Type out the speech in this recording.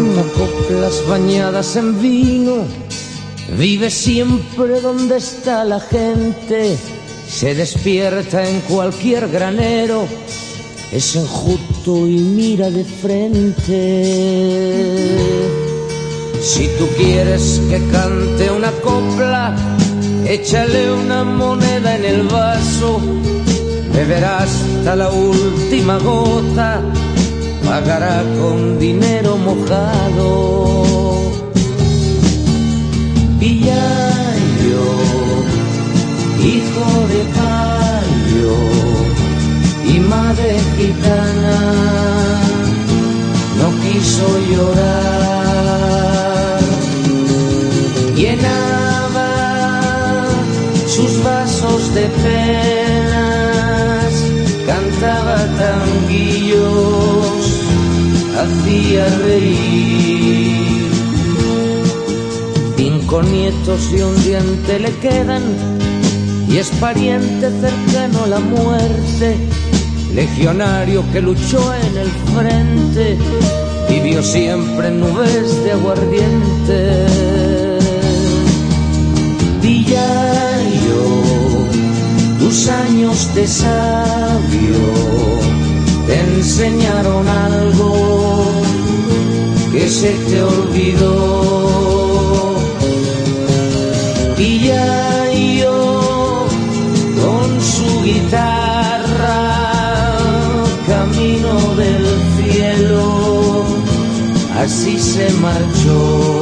Coplas bañadas en vino, vive siempre donde está la gente, se despierta en cualquier granero, es enjuto y mira de frente. Si tú quieres que cante una copla, échale una moneda en el vaso, beberás hasta la última gota. Pagará con dinero mojado. Pillayo, hijo de payo y madre gitana, no quiso llorar. Llenaba sus vasos de penas, cantaba tanguillos hacía reír. Cinco nietos y un diente le quedan y es pariente cercano a la muerte. Legionario que luchó en el frente, vivió siempre en nubes de aguardiente. Villayo, tus años de sabio te enseñaron algo se te olvidó. Y ya yo con su guitarra, camino del cielo, así se marchó.